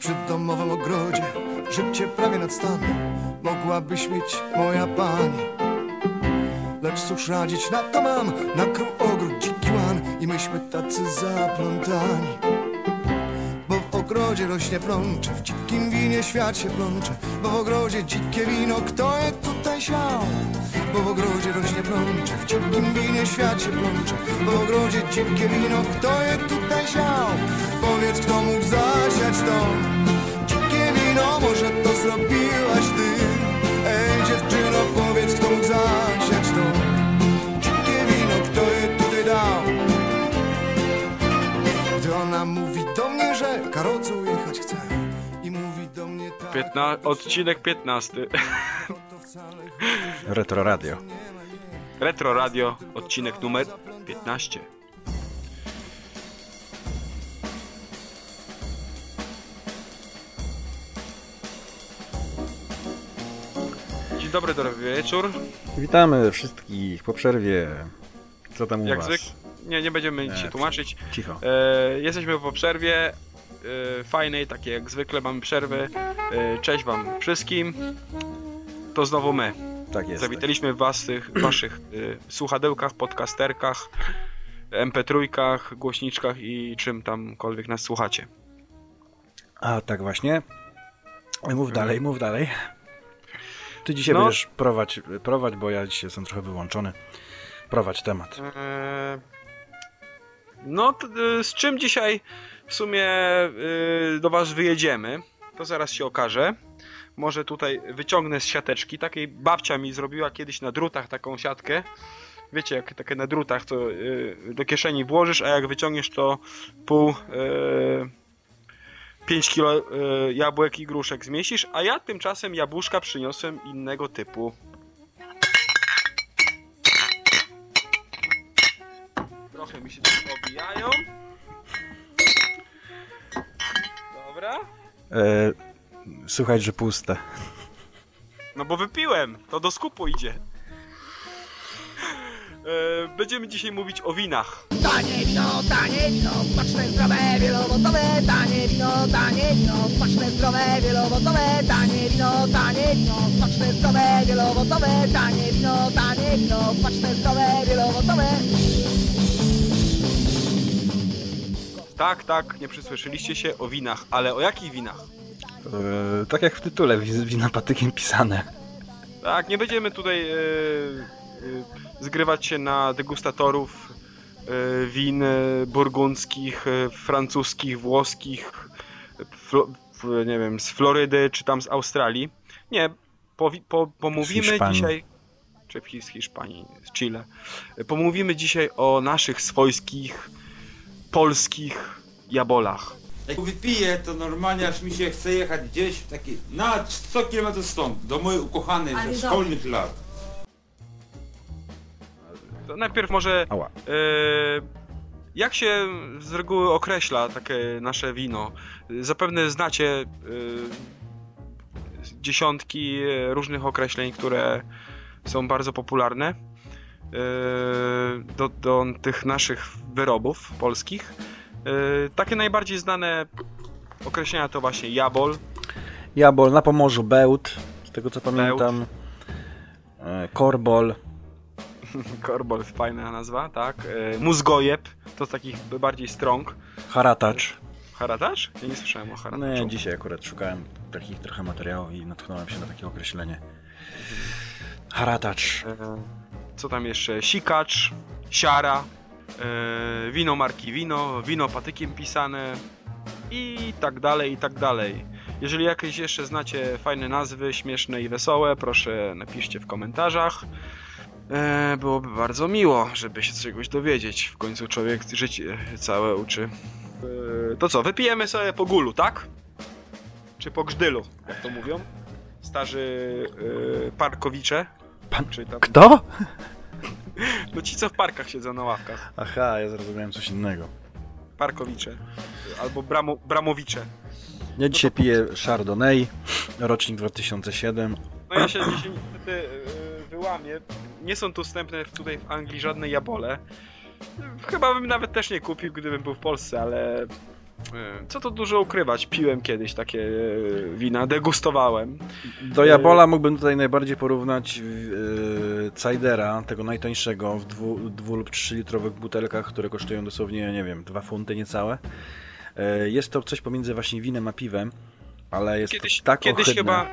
przy domowym ogrodzie Życie prawie nad stan Mogłabyś mieć moja pani Lecz cóż radzić, na to mam Nakrył ogród dziki łan I myśmy tacy zaplątani Bo w ogrodzie rośnie plącze W dzikim winie świat się plącze Bo w ogrodzie dzikie wino Kto je tutaj siał? Bo w ogrodzie rośnie plącze W dzikim winie świat się plącze Bo w ogrodzie dzikie wino Kto je tutaj siał? Powiedz kto mógł zasiać to Dzikie wino Może to zrobiłaś ty Ej dziewczyno powiedz kto mógł zasiać to Dzikie wino Kto je tutaj dał? Gdy ona mówi do mnie, że karocą jechać chce I mówi do mnie tak Piętna... Odcinek 15. to wcale Retro Radio. Retro Radio, odcinek numer 15. Dzień dobry, dobry wieczór. Witamy wszystkich po przerwie. Co tam u Jak was? Nie, nie będziemy Nie, się tłumaczyć. Cicho. E, jesteśmy po przerwie. E, fajnej, takie jak zwykle mamy przerwy. E, cześć wam wszystkim. To znowu my. Tak jest. Zawitaliśmy was w tych waszych y, słuchadełkach, podcasterkach, MP3, głośniczkach i czym tamkolwiek nas słuchacie. A tak właśnie. Mów dalej, mów dalej. Ty dzisiaj No. będziesz prowadź, prowadź, bo ja dzisiaj jestem trochę wyłączony. Prowadź temat. Eee, no, y, z czym dzisiaj w sumie y, do was wyjedziemy, to zaraz się okaże. Może tutaj wyciągnę z siateczki. Takiej babcia mi zrobiła kiedyś na drutach taką siatkę. Wiecie, jak takie na drutach, to do kieszeni włożysz, a jak wyciągniesz, to pół. Y, 5 kilo y, jabłek i gruszek zmieścisz, a ja tymczasem jabłuszka przyniosłem innego typu. Trochę mi się tu obijają. Dobra. E, słuchaj, że puste. No bo wypiłem, to do skupu idzie. E, Będziemy dzisiaj mówić o winach. Tanie wino, tanie wino, smaczne, zdrowe, wielowocowe Tanie wino, tanie wino, smaczne, zdrowe, wielowocowe Tanie wino, tanie wino, smaczne, zdrowe, wielowocowe Tanie wino, tanie wino, smaczne, zdrowe, wielowocowe Tak, tak, nie przysłyszeliście się o winach, ale o jakich winach? E, tak jak w tytule, wi- wina patykiem pisane. Tak, nie będziemy tutaj e, zgrywać się na degustatorów e, win e, burgundzkich, e, francuskich, włoskich, nie wiem, z Florydy czy tam z Australii. Nie, powi, po, pomówimy Hiszpanii. dzisiaj, czy w Hiszpanii, z Chile. Pomówimy dzisiaj o naszych swojskich, polskich jabolach. Jak wypiję, to normalnie aż mi się chce jechać gdzieś w taki, na 100 km stąd, do mojej ukochanej ze szkolnych lat. To najpierw może Ała. E, Jak się z reguły określa takie nasze wino? Zapewne znacie e, dziesiątki e, różnych określeń, które są bardzo popularne do, do tych naszych wyrobów polskich. Takie najbardziej znane określenia to właśnie jabol, Jabol, na Pomorzu bełt, z tego co pamiętam. E, korbol. korbol, fajna nazwa, tak. E, Mózgojeb, to z takich bardziej strąg. Haratacz. Haratacz? Ja nie słyszałem o No harataczu. ja dzisiaj akurat szukałem takich trochę materiałów i natknąłem się na takie określenie. Haratacz. E, Co tam jeszcze? Sikacz, siara, e, wino marki wino, wino patykiem pisane i tak dalej, i tak dalej. Jeżeli jakieś jeszcze znacie fajne nazwy, śmieszne i wesołe, proszę napiszcie w komentarzach. E, byłoby bardzo miło, żeby się czegoś dowiedzieć. W końcu człowiek życie całe uczy. E, to co, wypijemy sobie po gulu, tak? Czy po grzdylu, jak to mówią? Starzy e, parkowicze. Pan- Czy tam, Kto? no ci co w parkach siedzą na ławkach. Aha, ja zrozumiałem coś innego. Parkowicze. Albo bramo, bramowicze. Ja dzisiaj piję Chardonnay, rocznik 2007. No ja się dzisiaj niestety wyłamię. Nie są tu wstępne tutaj w Anglii żadne jabole. Chyba bym nawet też nie kupił, gdybym był w Polsce, ale e, co to dużo ukrywać, piłem kiedyś takie e, wina, degustowałem. Do Jabola mógłbym tutaj najbardziej porównać yy, Cidera, tego najtańszego w 2 dwu lub 3 litrowych butelkach, które kosztują dosłownie, nie wiem, 2 funty niecałe. Jest to coś pomiędzy właśnie winem a piwem, ale jest Kiedyś, to tak kiedyś ohydne. chyba,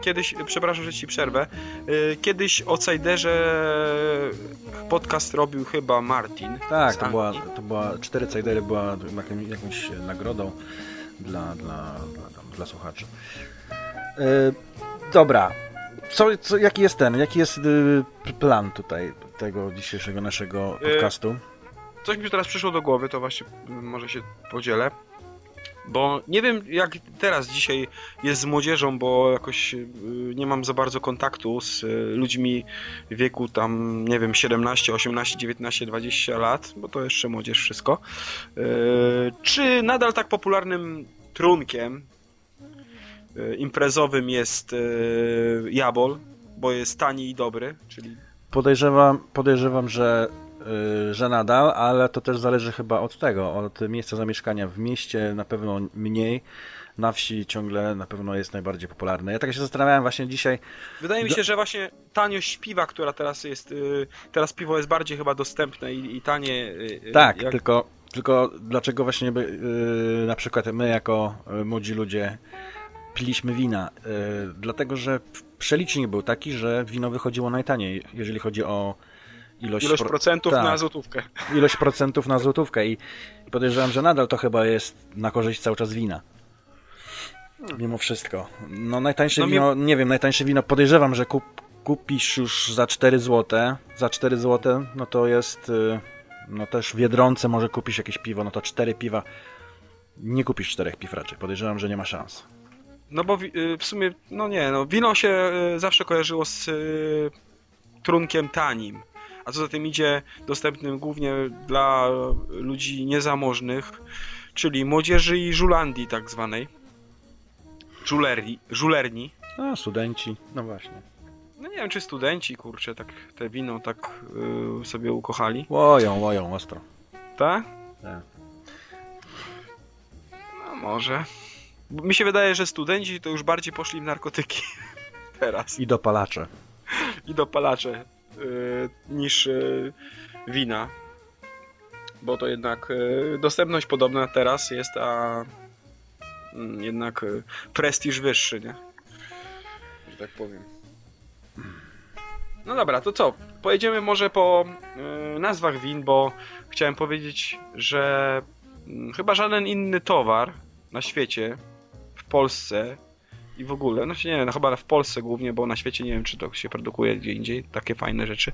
kiedyś, przepraszam, że ci przerwę, e, kiedyś o Ciderze podcast robił chyba Martin. Tak, to była, to była 4 Cidery była jakąś, nagrodą dla, dla, dla, dla słuchaczy. Yy, dobra, co, co, jaki jest ten, jaki jest yy, plan tutaj tego dzisiejszego naszego podcastu? Coś mi teraz przyszło do głowy, to właśnie może się podzielę. Bo nie wiem jak teraz dzisiaj jest z młodzieżą, bo jakoś y, nie mam za bardzo kontaktu z y, ludźmi wieku tam, nie wiem, 17, 18, 19, 20 lat, bo to jeszcze młodzież wszystko. Y, Czy nadal tak popularnym trunkiem imprezowym jest Jabol, bo jest tani i dobry, czyli Podejrzewam, podejrzewam że, że nadal, ale to też zależy chyba od tego, od miejsca zamieszkania. W mieście na pewno mniej, na wsi ciągle na pewno jest najbardziej popularny. Ja tak się zastanawiałem właśnie dzisiaj, Wydaje mi się, że właśnie taniość piwa, która teraz jest, y, teraz piwo jest bardziej chyba dostępne i, i tanie. y, y, tak, jak- tylko, tylko dlaczego właśnie by, na przykład my jako młodzi ludzie piliśmy wina? Dlatego, że przelicznik był taki, że wino wychodziło najtaniej, jeżeli chodzi o ilość, ilość pro- procentów tak. na złotówkę. ilość procentów na złotówkę i podejrzewam, że nadal to chyba jest na korzyść cały czas wina. Mimo wszystko. No najtańsze No mi- wino, nie wiem, najtańsze wino podejrzewam, że kup, kupisz już za 4 zł. Za 4 zł, no to jest y, no też w Biedronce może kupisz jakieś piwo, no to 4 piwa. Nie kupisz 4 piw raczej. Podejrzewam, że nie ma szans. No bo y, w sumie, no nie, no wino się y, zawsze kojarzyło z trunkiem tanim. A co za tym idzie, dostępnym głównie dla ludzi niezamożnych, czyli młodzieży i żulandii tak zwanej. Żulerni, żulerni. No, studenci, no właśnie. No nie wiem, czy studenci, kurczę, tak te wino tak y, sobie ukochali. Łoją, łoją ostro. Tak? Tak. No może. Bo Mi się wydaje, że studenci to już bardziej poszli w narkotyki teraz I dopalacze. i dopalacze niż y, wina. Bo to jednak y, dostępność podobna teraz jest, a mm, jednak y, prestiż wyższy, nie? Że tak powiem. No dobra, to co? Pojedziemy może po y, nazwach win, bo chciałem powiedzieć, że mm, chyba żaden inny towar na świecie, w Polsce i w ogóle, no się nie wiem, no chyba w Polsce głównie, bo na świecie nie wiem, czy to się produkuje gdzie indziej, takie fajne rzeczy.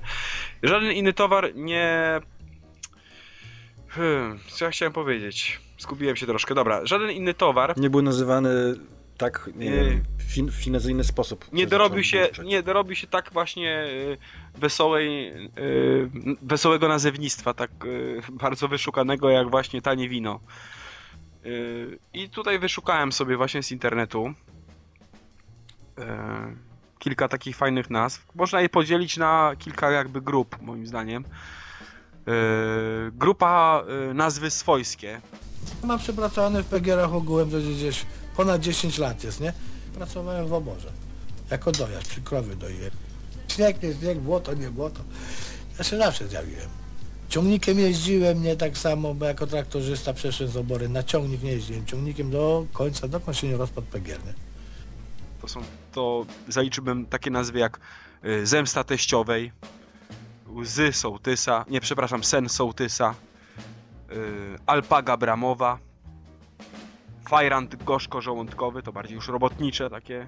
Żaden inny towar nie... Hmm, co ja chciałem powiedzieć? Zgubiłem się troszkę. Dobra, żaden inny towar Nie był nazywany tak, nie wiem, w in- w inny sposób. nie dorobił się, brzeczeć. nie dorobił się tak właśnie y, wesołej, y, wesołego nazewnictwa, tak y, bardzo wyszukanego jak właśnie tanie wino. I tutaj wyszukałem sobie właśnie z internetu kilka takich fajnych nazw. Można je podzielić na kilka jakby grup, moim zdaniem. Y, Grupa y, nazwy swojskie. Mam przepracowane w PGR-ach ogółem gdzieś ponad 10 lat jest, nie? Pracowałem w oborze. Jako dojazd, przy krowy doiłem. Śnieg, nie śnieg, błoto, nie błoto. Ja się zawsze zjawiłem. Ciągnikiem jeździłem, nie tak samo, bo jako traktorzysta przeszedłem z obory. Na ciągnik nie jeździłem. Ciągnikiem do końca, dokąd się nie rozpadł PGR, nie? To są, to zaliczyłbym takie nazwy jak y, Zemsta Teściowej, Łzy Sołtysa, nie przepraszam, Sen Sołtysa, y, Alpaga Bramowa, Fajrant Gorzko-Żołądkowy, to bardziej już robotnicze takie. y,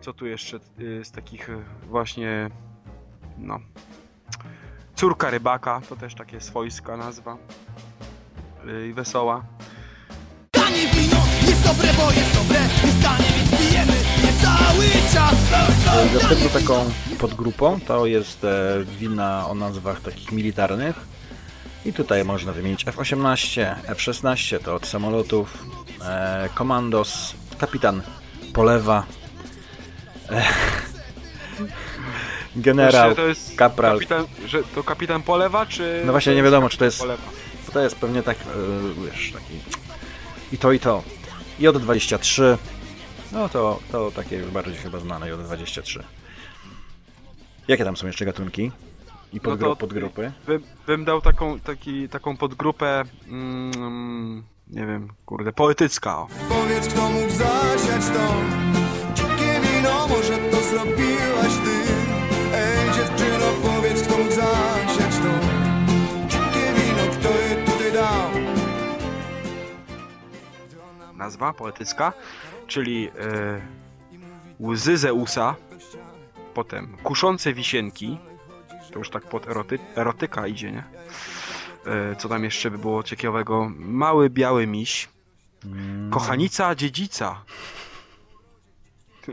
Co tu jeszcze z takich właśnie, no... Córka Rybaka, to też takie swojska nazwa i wesoła. Tanie wino jest dobre, bo jest dobre Jest tanie, E, Następną taką podgrupą to jest e, wina o nazwach takich militarnych. I tutaj można wymienić F-18, F-16 to od samolotów, e, Komandos, Kapitan Polewa, e, Generał, to jest Kapral. Kapitan, że to kapitan polewa, czy. No właśnie nie wiadomo, czy to jest- Polewa. To jest pewnie tak, e, wiesz, taki i to i to. J23, no to, to takie już bardziej chyba znane J23. Jakie tam są jeszcze gatunki? I podgru- No podgrupy? Bym, bym dał taką, taki, taką podgrupę, mm, nie wiem, kurde, poetycka. O. Powiedz kto mógł zasiać to Dzikie wino, może to zrobiłaś ty Ej dziewczyno, powiedz kto mógł zasiać to Dzikie wino, kto je tutaj dał Nazwa poetycka, czyli e, łzy Zeusa, potem kuszące wisienki, to już tak pod eroty, erotyka idzie, nie? E, co tam jeszcze by było ciekawego? Mały biały miś, kochanica dziedzica.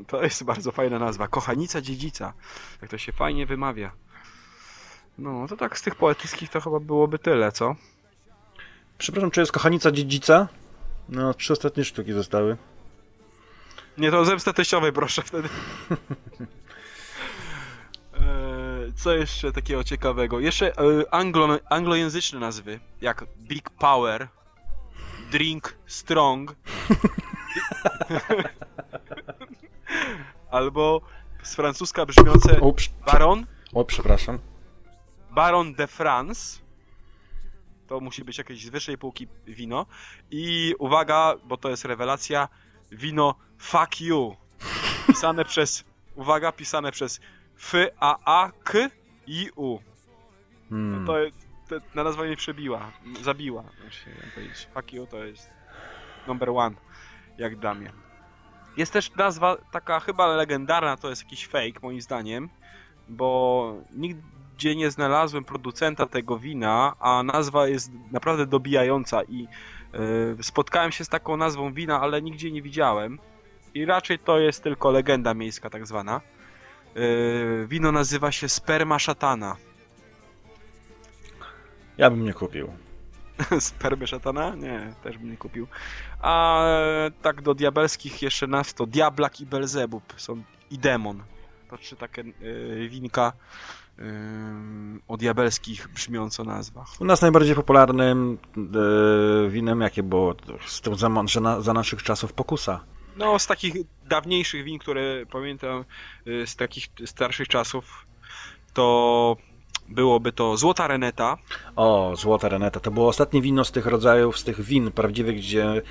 To jest bardzo fajna nazwa. Kochanica dziedzica. Jak to się fajnie wymawia. No, to tak z tych poetyckich to chyba byłoby tyle, co? Przepraszam, czy jest kochanica dziedzica? No, trzy ostatnie sztuki zostały. Nie, to zemsta teściowej proszę wtedy. Eee, Co jeszcze takiego ciekawego? Jeszcze e, anglo, anglojęzyczne nazwy, jak Big Power, Drink Strong, albo z francuska brzmiące O, Baron, o przepraszam. Baron de France. To musi być jakieś z wyższej półki wino. I uwaga, bo to jest rewelacja, wino Fuck You. Pisane przez, uwaga, pisane przez F A A K I U. Hmm. To, to na nazwa mnie przebiła, zabiła. Znaczy, Fuck You to jest number one, jak dla mnie. Jest też nazwa taka chyba legendarna, to jest jakiś fake moim zdaniem, bo nigdzie nie znalazłem producenta tego wina, a nazwa jest naprawdę dobijająca i e, spotkałem się z taką nazwą wina, ale nigdzie nie widziałem i raczej to jest tylko legenda miejska tak zwana. E, wino nazywa się Sperma Szatana. Ja bym nie kupił. Spermy szatana? Nie, też bym nie kupił. A tak do diabelskich jeszcze nazw to Diablak i Belzebub są i Demon. To trzy takie y, winka y, o diabelskich brzmiąco nazwach. U nas najbardziej popularnym e, winem, jakie było z tym za, za naszych czasów pokusa. No, z takich dawniejszych win, które pamiętam y, z takich starszych czasów, to byłoby to Złota Reneta. O, Złota Reneta. To było ostatnie wino z tych rodzajów, z tych win prawdziwych, gdzie...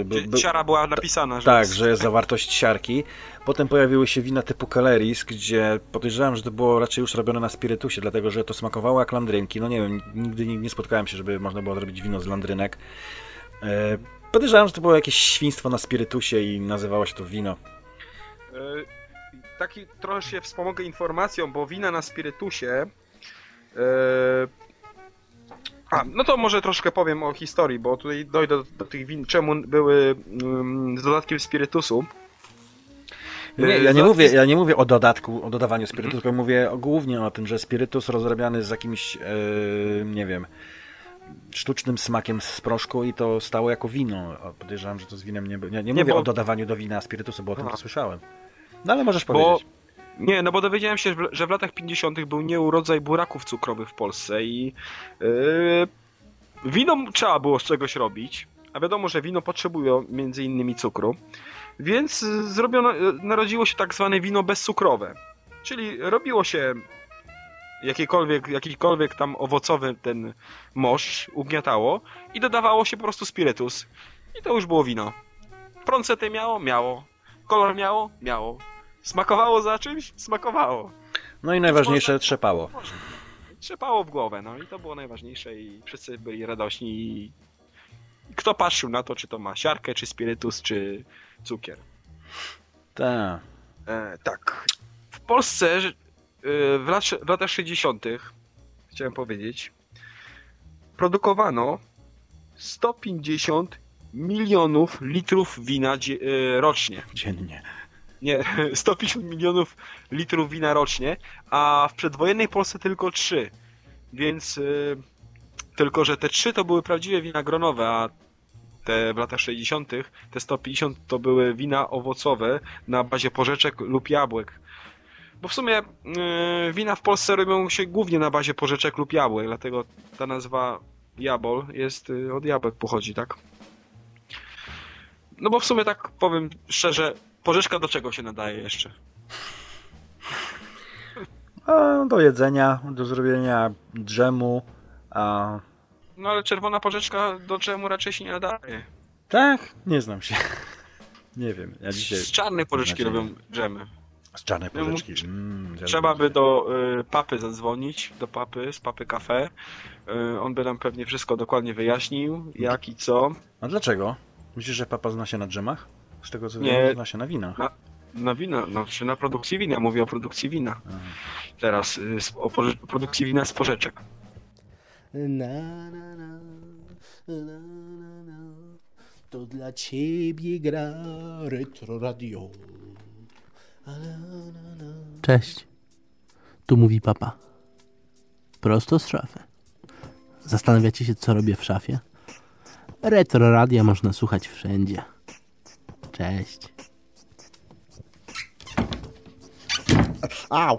e, by- Siara była napisana, że Tak, jest- że jest zawartość siarki. Potem pojawiły się wina typu Caleris, gdzie podejrzewam, że to było raczej już robione na spirytusie, dlatego że to smakowało jak landrynki. No nie wiem, nigdy nie, nie spotkałem się, żeby można było zrobić wino z landrynek. Podejrzewam, że to było jakieś świństwo na spirytusie i nazywało się to wino. E, Taki trochę się wspomogę informacją, bo wina na spirytusie. e, A, no to może troszkę powiem o historii, bo tutaj dojdę do, do tych win, czemu były mm, z dodatkiem spirytusu. Nie, E, ja, nie mówię, ja nie mówię o dodatku, o dodawaniu spirytusu, Mhm. tylko mówię o, głównie o tym, że spirytus rozrabiany z jakimś, e, nie wiem, sztucznym smakiem z proszku i to stało jako wino. Podejrzewam, że to z winem nie było. Nie, nie, Nie, mówię bo- o dodawaniu do wina spirytusu, bo o tym Aha. nie słyszałem. No ale możesz Bo- powiedzieć. Nie, no bo dowiedziałem się, że w latach 50. był nieurodzaj buraków cukrowych w Polsce i yy, wino trzeba było z czegoś robić, a wiadomo, że wino potrzebuje między innymi cukru, więc zrobiono, y, narodziło się tak zwane wino bezcukrowe, czyli robiło się jakiekolwiek, jakikolwiek tam owocowy ten mosz ugniatało i dodawało się po prostu spirytus i to już było wino. Proncetę miało? Miało. Kolor miało? Miało. Smakowało za czymś? Smakowało. No i najważniejsze, trzepało. Trzepało w głowę, no i to było najważniejsze i wszyscy byli radośni i kto patrzył na to, czy to ma siarkę, czy spirytus, czy cukier. Tak. E, tak. W Polsce w, lat, w latach 60. chciałem powiedzieć, produkowano 150 milionów litrów wina e, rocznie. Dziennie. Nie, 150 milionów litrów wina rocznie, a w przedwojennej Polsce tylko 3. Więc y, tylko, że te 3 to były prawdziwe wina gronowe, a te w latach 60. te 150 to były wina owocowe na bazie porzeczek lub jabłek. Bo w sumie y, wina w Polsce robią się głównie na bazie porzeczek lub jabłek, dlatego ta nazwa jabol jest y, od jabłek pochodzi, tak? No bo w sumie tak powiem szczerze, porzeczka do czego się nadaje jeszcze? A, do jedzenia, do zrobienia drzemu. A, No ale czerwona porzeczka do czemu raczej się nie nadaje. tak, nie znam się. Nie wiem, ja dzisiaj Z czarnej porzeczki robią dżemy. Z czarnej Ja porzeczki. Mm, Trzeba by do y, papy zadzwonić, do papy, z papy kafe. Y, on by nam pewnie wszystko dokładnie wyjaśnił, jak i co. A dlaczego? Myślisz, że papa zna się na drzemach? Z tego co Nie. wiem, zna się na winach. Na, na wina, no, czy na produkcji wina, mówię o produkcji wina. Teraz y, o porze- produkcji wina z porzeczek. Na, na, na, na, na, na. To dla ciebie gra retro radio. Cześć. Tu mówi papa. Prosto z szafy. Zastanawiacie się, co robię w szafie? Retro radia można słuchać wszędzie. Cześć. Au!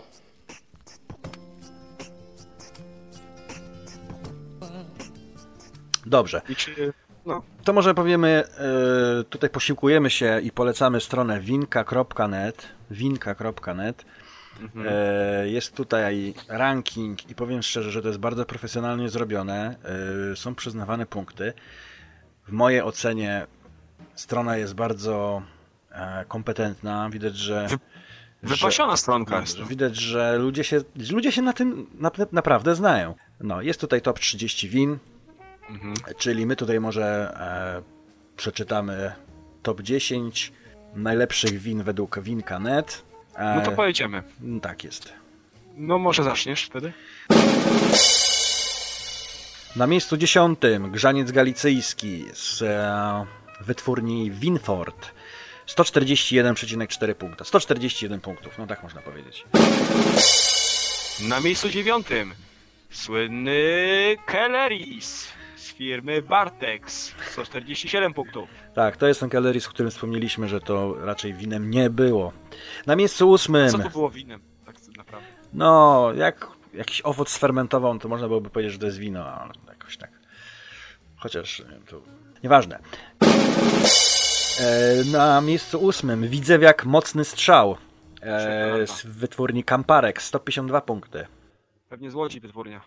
Dobrze, I czy, no, to może powiemy, e, tutaj posiłkujemy się i polecamy stronę winka.net, winka.net. mhm. E, Jest tutaj ranking i powiem szczerze, że to jest bardzo profesjonalnie zrobione. E, Są przyznawane punkty. W mojej ocenie strona jest bardzo kompetentna. Widać, że. wypasiona stronka jest. Widać, że ludzie się, ludzie się na tym na, naprawdę znają. No, jest tutaj top 30 win, Mhm. czyli my tutaj może e, przeczytamy top 10 najlepszych win według winka.net. E, No to pojedziemy. tak jest. No może zaczniesz wtedy? Na miejscu dziesiątym grzaniec galicyjski z e, wytwórni Winford. 141,4 punkta. 141 punktów, no tak można powiedzieć. Na miejscu dziewiątym słynny Kelleris z firmy Bartex. 147 punktów. Tak, to jest ten Kelleris, o którym wspomnieliśmy, że to raczej winem nie było. Na miejscu ósmym, Co to było winem? Tak naprawdę. no jak jakiś owoc sfermentował, to można byłoby powiedzieć, że to jest wino, ale jakoś tak. Chociaż nie wiem, to nieważne. E, na miejscu ósmym Widzewiak Mocny Strzał e, z wytwórni Kamparek, 152 punkty. Pewnie z Łodzi wytwórnia.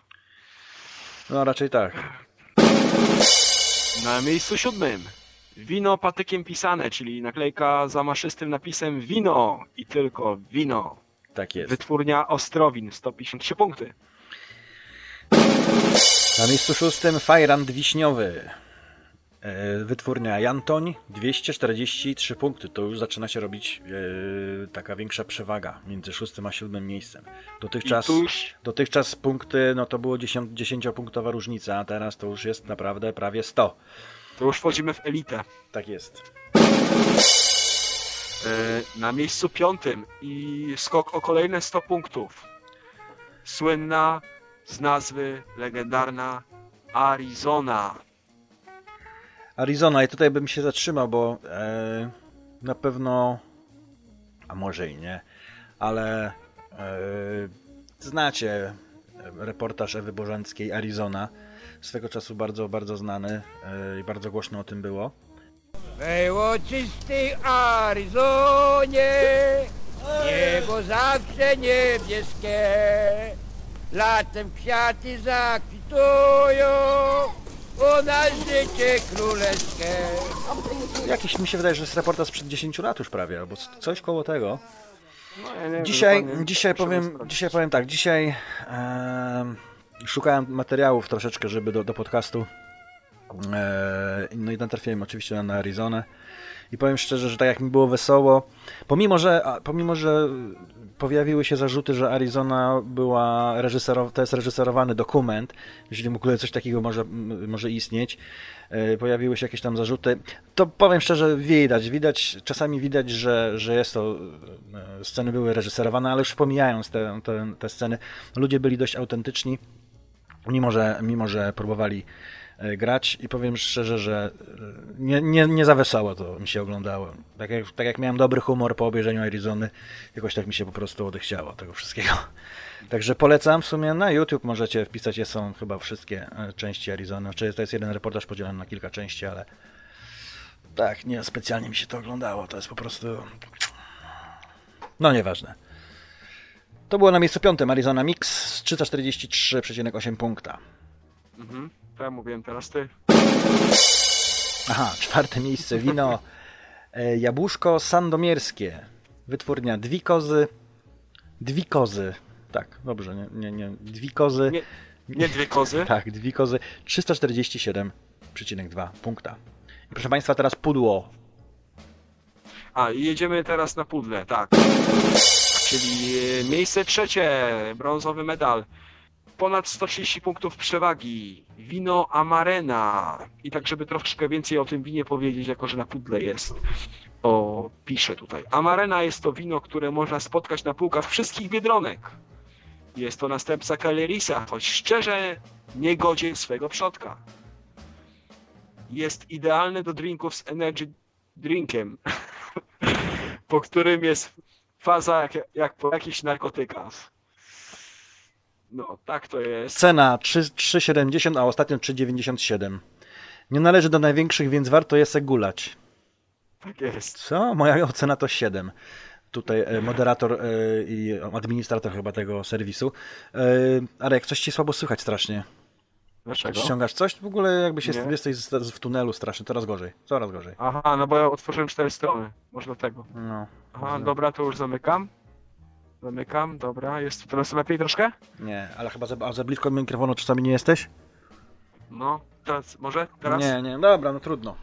No raczej tak. Na miejscu siódmym wino patykiem pisane, czyli naklejka za maszystym napisem wino i tylko wino. Tak jest. Wytwórnia Ostrowin, 153 punkty. Na miejscu szóstym Fajrand Wiśniowy. E, Wytwórnia Jantoń 243 punkty. To już zaczyna się robić e, taka większa przewaga między szóstym a siódmym miejscem. Dotychczas, I tu już dotychczas punkty, no to było 10, 10-punktowa różnica, a teraz to już jest naprawdę prawie 100. To już wchodzimy w elitę. Tak jest. E, Na miejscu piątym i skok o kolejne 100 punktów. Słynna z nazwy legendarna Arizona. Arizona i tutaj bym się zatrzymał, bo e, na pewno, a może i nie, ale e, znacie reportaż Ewy Bożanckiej Arizona, swego czasu bardzo, bardzo znany e, i bardzo głośno o tym było. Było czystej Arizonie, niebo zawsze niebieskie, latem kwiaty zakwitują, u nas życie królewskie. Jakiś mi się wydaje, że jest reportaż sprzed 10 lat już prawie, albo coś koło tego. No, ja nie wiem, Dzisiaj, dokładnie. dzisiaj, powiem, dzisiaj powiem tak, dzisiaj em, szukałem materiałów troszeczkę, żeby do, do podcastu. E, no i natrafiłem oczywiście na, na Arizonę. I powiem szczerze, że tak jak mi było wesoło, pomimo że, a, pomimo, że pojawiły się zarzuty, że Arizona była reżyserowa, to jest reżyserowany dokument, jeśli w ogóle coś takiego może, może istnieć, e, pojawiły się jakieś tam zarzuty, to powiem szczerze, widać, widać, czasami widać, że, że jest to, e, sceny były reżyserowane, ale już pomijając te, te, te sceny, ludzie byli dość autentyczni, mimo że, mimo że próbowali grać i powiem szczerze, że e, nie, nie, nie za wesoło to mi się oglądało. Tak jak, tak jak miałem dobry humor po obejrzeniu Arizony, jakoś tak mi się po prostu odechciało tego wszystkiego. Także polecam w sumie na YouTube możecie wpisać, są chyba wszystkie e, części Arizony. Znaczy, to jest jeden reportaż podzielony na kilka części, ale Tak, nie specjalnie mi się to oglądało, to jest po prostu... No nieważne. To było na miejscu piątym Arizona Mix z 343,8 punkta. Mhm. To ja mówiłem teraz ty. Aha, czwarte miejsce wino e, Jabłuszko Sandomierskie. Wytwórnia Dwikozy. Dwikozy. Tak, dobrze, nie, nie, nie. Dwikozy. Nie, nie dwie kozy. Tak, Dwikozy 347,2 punkta. I proszę Państwa, teraz pudło. A, i jedziemy teraz na pudle, tak. Czyli e, miejsce trzecie, brązowy medal. Ponad 130 punktów przewagi. Wino Amarena. I tak, żeby troszkę więcej o tym winie powiedzieć, jako że na pudle jest. O, piszę tutaj. Amarena jest to wino, które można spotkać na półkach wszystkich biedronek. Jest to następca Calerisa, choć szczerze nie godzi swego przodka. Jest idealny do drinków z energy drinkiem, po którym jest faza jak, jak po jakichś narkotykach. No, tak to jest. Cena 3 3,70, a ostatnio 3,97. Nie należy do największych, więc warto je se gulać. Tak jest. Co? Moja ocena to 7. Tutaj e, moderator e, i administrator chyba tego serwisu. E, Arek, coś ci słabo słychać strasznie. Dlaczego? Ściągasz coś? W ogóle jakbyś jest, Nie. jesteś w tunelu strasznie, coraz gorzej. Coraz gorzej. Aha, no bo ja otworzyłem cztery strony. Może dlatego. No. Aha, dobra, to już zamykam. Zamykam, dobra. Jest teraz lepiej troszkę? Nie, ale chyba za, a za blisko mikrofonu czasami nie jesteś? No, teraz, może? Teraz? Nie, nie, dobra, no trudno.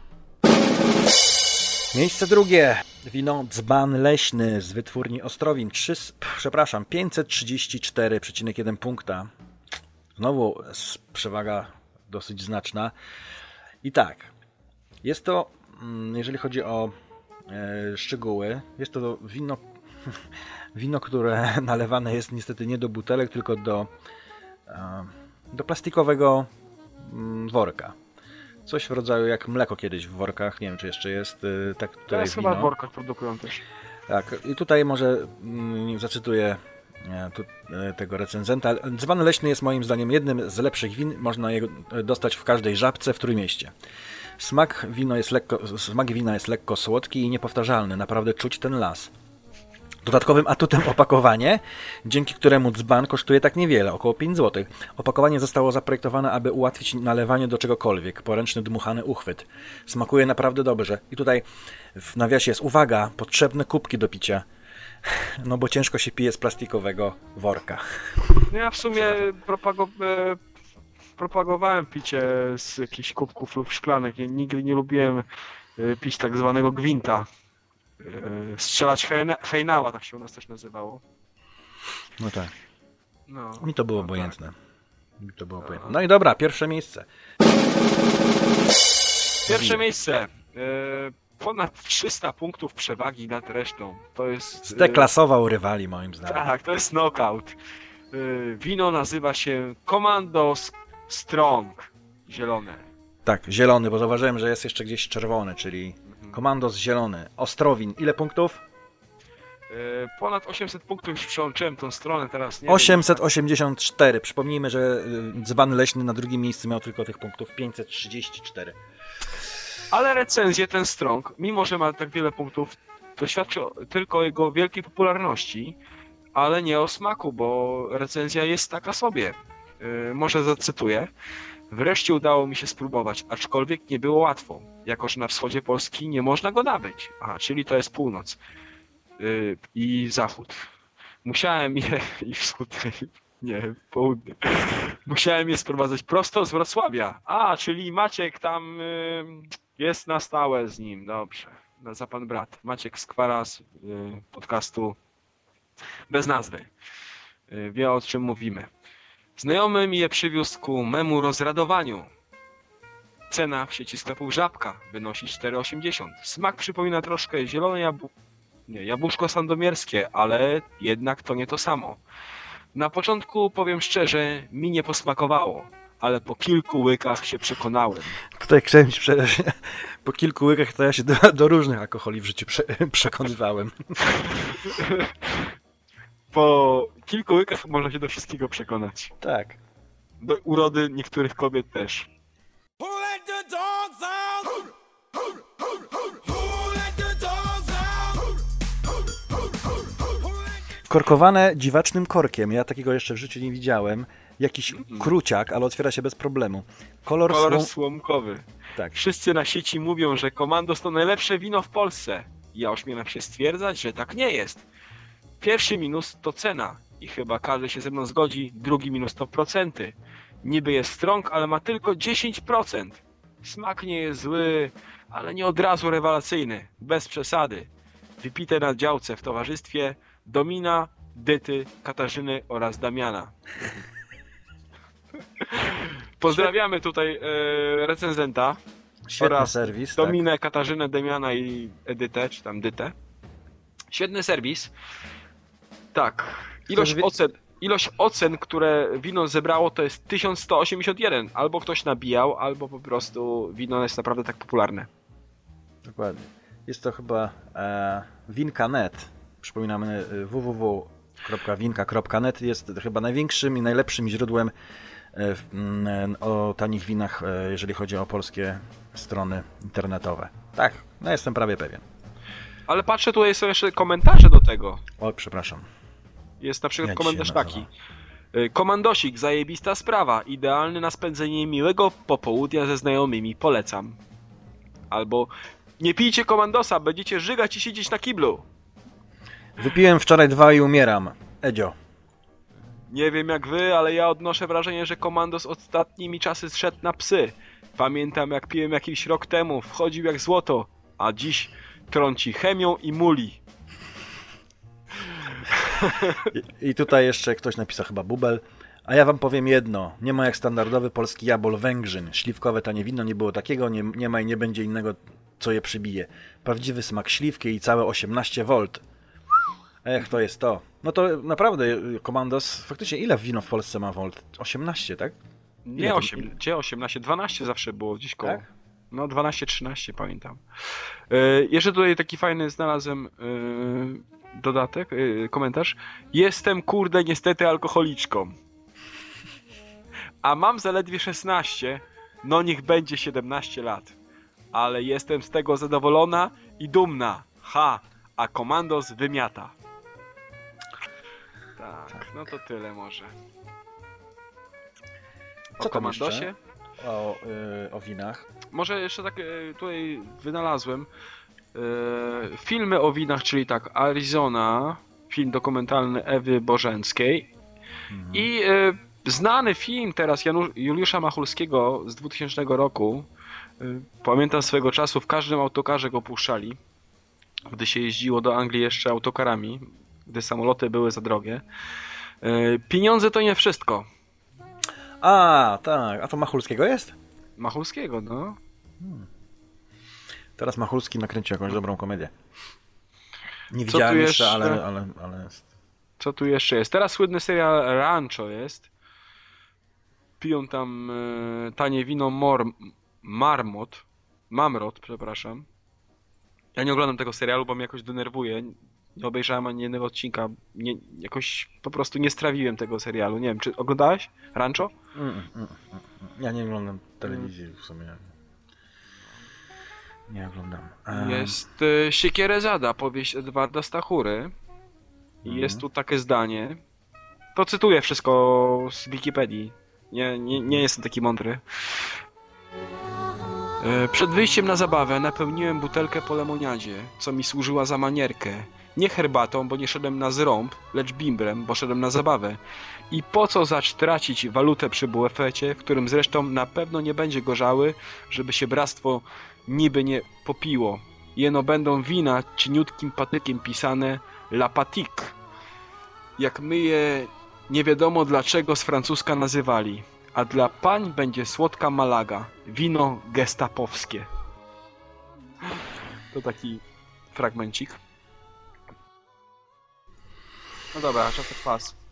Miejsce drugie. Wino dzban leśny z wytwórni Ostrowin. 3, przepraszam, 534,1 punkta. Znowu przewaga dosyć znaczna. I tak, jest to, mm, jeżeli chodzi o e, szczegóły, jest to wino, wino, które nalewane jest niestety nie do butelek, tylko do, e, do plastikowego mm, worka. Coś w rodzaju jak mleko kiedyś w workach, nie wiem czy jeszcze jest, y, tak tutaj Teraz wino. chyba w workach produkują też. Tak, i tutaj może mm, zacytuję e, tu, e, tego recenzenta. Dzban leśny jest moim zdaniem jednym z lepszych win. Można je e, dostać w każdej żabce w Trójmieście. Smak, wino jest lekko, smak wina jest lekko słodki i niepowtarzalny. Naprawdę czuć ten las. Dodatkowym atutem opakowanie, dzięki któremu dzban kosztuje tak niewiele, około 5 zł. Opakowanie zostało zaprojektowane, aby ułatwić nalewanie do czegokolwiek, poręczny dmuchany uchwyt. Smakuje naprawdę dobrze. I tutaj w nawiasie jest uwaga, potrzebne kubki do picia. No bo ciężko się pije z plastikowego worka. No ja w sumie propago e, propagowałem picie z jakichś kubków lub szklanek. Ja nigdy nie lubiłem e, pić tak zwanego gwinta. E, strzelać hejna- hejnała, tak się u nas też nazywało. No tak. No, Mi to było no obojętne. Mi to było obojętne. No i dobra, pierwsze miejsce. Pierwsze miejsce. E, ponad 300 punktów przewagi nad resztą. To jest... e, Zdeklasował rywali moim zdaniem. Tak, to jest knockout. E, wino nazywa się Commandos Strong. Zielone. Tak, zielony, bo zauważyłem, że jest jeszcze gdzieś czerwony, czyli komandos zielony. Ostrowin, ile punktów? E, ponad 800 punktów już przełączyłem tą stronę, teraz nie wiem. 884. Przypomnijmy, że y, dzban leśny na drugim miejscu miał tylko tych punktów 534. Ale recenzję ten Strong, mimo że ma tak wiele punktów, to świadczy tylko o jego wielkiej popularności, ale nie o smaku, bo recenzja jest taka sobie. Yy, może zacytuję. Wreszcie udało mi się spróbować, aczkolwiek nie było łatwo, jako że na wschodzie Polski nie można go nabyć. Aha, czyli to jest północ yy, i zachód. Musiałem je i wschód, nie, południe. Musiałem je sprowadzać prosto z Wrocławia. A, czyli Maciek tam y, jest na stałe z nim, dobrze. No, za pan brat. Maciek Skwara z y, podcastu bez nazwy. Y, wie o czym mówimy. Znajomy mi je przywiózł ku memu rozradowaniu. Cena w sieci sklepów Żabka wynosi 4,80. Smak przypomina troszkę zielone jabł... nie, jabłuszko sandomierskie, ale jednak to nie to samo. Na początku, powiem szczerze, mi nie posmakowało, ale po kilku łykach się przekonałem. Tutaj chciałem ci. Po kilku łykach to ja się do, do różnych alkoholi w życiu prze, przekonywałem. po kilku łykach można się do wszystkiego przekonać. Tak. Do urody niektórych kobiet też. Korkowane dziwacznym korkiem. Ja takiego jeszcze w życiu nie widziałem. Jakiś mm. kruciak, ale otwiera się bez problemu. Kolor, Kolor słom... słomkowy. Tak. Wszyscy na sieci mówią, że komandos to najlepsze wino w Polsce. Ja ośmielam się stwierdzać, że tak nie jest. Pierwszy minus to cena i chyba każdy się ze mną zgodzi. Drugi minus to procenty. Niby jest strong, ale ma tylko 10%. Smak nie jest zły, ale nie od razu rewelacyjny. Bez przesady. Wypite na działce w towarzystwie Domina, Dyty, Katarzyny oraz Damiana. Pozdrawiamy tutaj e, recenzenta Świetny oraz serwis. Tak. Dominę, Katarzynę, Damiana i Edytę, czy tam Dytę. Świetny serwis. Tak. Ilość Ktoś ocen, ilość ocen, które wino zebrało, to jest 1181. Albo ktoś nabijał, albo po prostu wino jest naprawdę tak popularne. Dokładnie. Jest to chyba e, winka.net. Przypominamy e, www.winka.net jest chyba największym i najlepszym źródłem e, o tanich winach, e, jeżeli chodzi o polskie strony internetowe. Tak, no jestem prawie pewien. Ale patrzę, tutaj są jeszcze komentarze do tego. O, przepraszam. Jest na przykład Jak komentarz taki. Y, Komandosik, zajebista sprawa. Idealny na spędzenie miłego popołudnia ze znajomymi. Polecam. Albo nie pijcie komandosa, będziecie żygać i siedzieć na kiblu. Wypiłem wczoraj dwa i umieram. Edzio. Nie wiem jak wy, ale ja odnoszę wrażenie, że komandos ostatnimi czasy zszedł na psy. Pamiętam jak piłem jakiś rok temu, wchodził jak złoto, a dziś trąci chemią i muli. I, I tutaj jeszcze ktoś napisał chyba bubel. A ja wam powiem jedno. Nie ma jak standardowy polski jabol węgrzyn. Śliwkowe tanie wino nie było takiego, nie, nie ma i nie będzie innego, co je przybije. Prawdziwy smak śliwki i całe 18 V. Ech, to jest to. No to naprawdę, Komandos, faktycznie ile wino w Polsce ma volt? 18, tak? Ile Nie to- 8, gdzie 18? 12 zawsze było gdzieś koło. Tak? No 12-13 pamiętam. E, jeszcze tutaj taki fajny znalazłem e, dodatek, e, komentarz. Jestem kurde niestety alkoholiczką. A mam zaledwie 16, no niech będzie 17 lat. Ale jestem z tego zadowolona i dumna. Ha, a komandos wymiata. Tak, no to tyle może. O Co komandosie? jeszcze? O, y, o winach. Może jeszcze tak e, tutaj wynalazłem filmy o winach, czyli tak Arizona, film dokumentalny Ewy Bożenckiej i e, znany film teraz Janu, Juliusza Machulskiego z 2000 roku. E, pamiętam swego czasu, w każdym autokarze go puszczali, gdy się jeździło do Anglii jeszcze autokarami, gdy samoloty były za drogie. E, pieniądze to nie wszystko. A, tak. A to Machulskiego jest? Machulskiego, no. Teraz Machulski nakręcił jakąś dobrą komedię. Nie widziałem jeszcze, jeszcze? ale, ale, ale Co tu jeszcze jest? Teraz słynny serial Rancho jest. Piją tam e, tanie wino mor, Marmot. Mamrot, przepraszam. Ja nie oglądam tego serialu, bo mnie jakoś denerwuje. Nie obejrzałem ani jednego odcinka. Nie, jakoś po prostu nie strawiłem tego serialu. Nie wiem, czy oglądałeś Rancho? Mm, mm, mm, mm. Ja nie oglądam telewizji w sumie. Nie oglądam. Jest e, Siekierezada, powieść Edwarda Stachury. I jest tu takie zdanie. To cytuję wszystko z Wikipedii. Nie, nie, nie jestem taki mądry. E, Przed wyjściem na zabawę napełniłem butelkę po lemoniadzie, co mi służyła za manierkę. Nie herbatą, bo nie szedłem na zrąb, lecz bimbrem, bo szedłem na zabawę. I po co zacz tracić walutę przy bufecie, w którym zresztą na pewno nie będzie gorzały, żeby się bractwo niby nie popiło. Jeno będą wina cieniutkim patykiem pisane La Patique. Jak my je nie wiadomo dlaczego z francuska nazywali. A dla pań będzie słodka Malaga, wino gestapowskie. To taki fragmencik. No dobra, czas na kwas.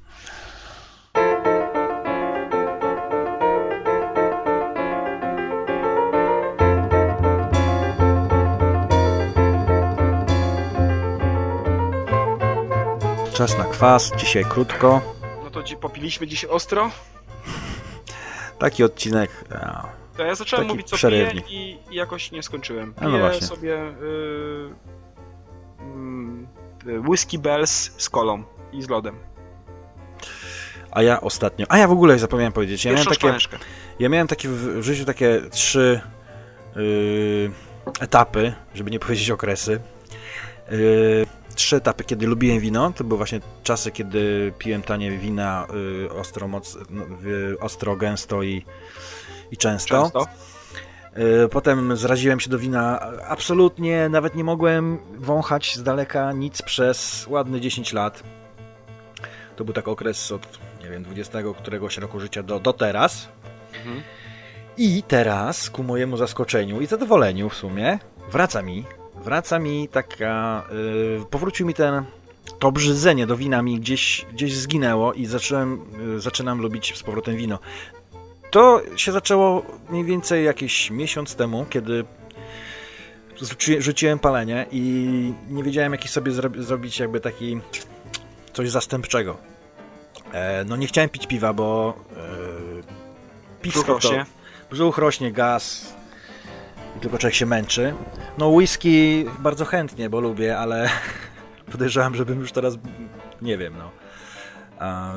Czas na kwas, dzisiaj krótko. No to dzi- popiliśmy dzisiaj ostro. Taki odcinek. To ja zacząłem mówić co przerywnik. piję i, jakoś nie skończyłem. A no Piję właśnie. sobie y, mm, y, Whisky Bells z kolą. i z lodem. A ja ostatnio. A ja w ogóle zapomniałem powiedzieć. Ja miałem takie, ja miałem takie w w życiu takie trzy yy, etapy, żeby nie powiedzieć okresy. Yy, trzy etapy, kiedy lubiłem wino. To były właśnie czasy, kiedy piłem tanie wina yy, ostro, moc, w- ostro, gęsto i, i często. Często. Yy, Potem zraziłem się do wina absolutnie, nawet nie mogłem wąchać z daleka nic przez ładne 10 lat. To był taki okres od, nie wiem, 20 któregoś roku życia do, do teraz. Mhm. I teraz, ku mojemu zaskoczeniu i zadowoleniu w sumie, wraca mi, wraca mi taka, yy, powrócił mi ten, to obrzydzenie do wina mi gdzieś, gdzieś zginęło i zacząłem, yy, zaczynam lubić z powrotem wino. To się zaczęło mniej więcej jakiś miesiąc temu, kiedy rzuci- rzuciłem palenie i nie wiedziałem, jaki sobie zro- zrobić jakby taki coś zastępczego. E, no nie chciałem pić piwa, bo e, piwko Brzuch rośnie. brzuch rośnie, gaz tylko człowiek się męczy. No whisky bardzo chętnie, bo lubię, ale podejrzewam, żebym już teraz, nie wiem, no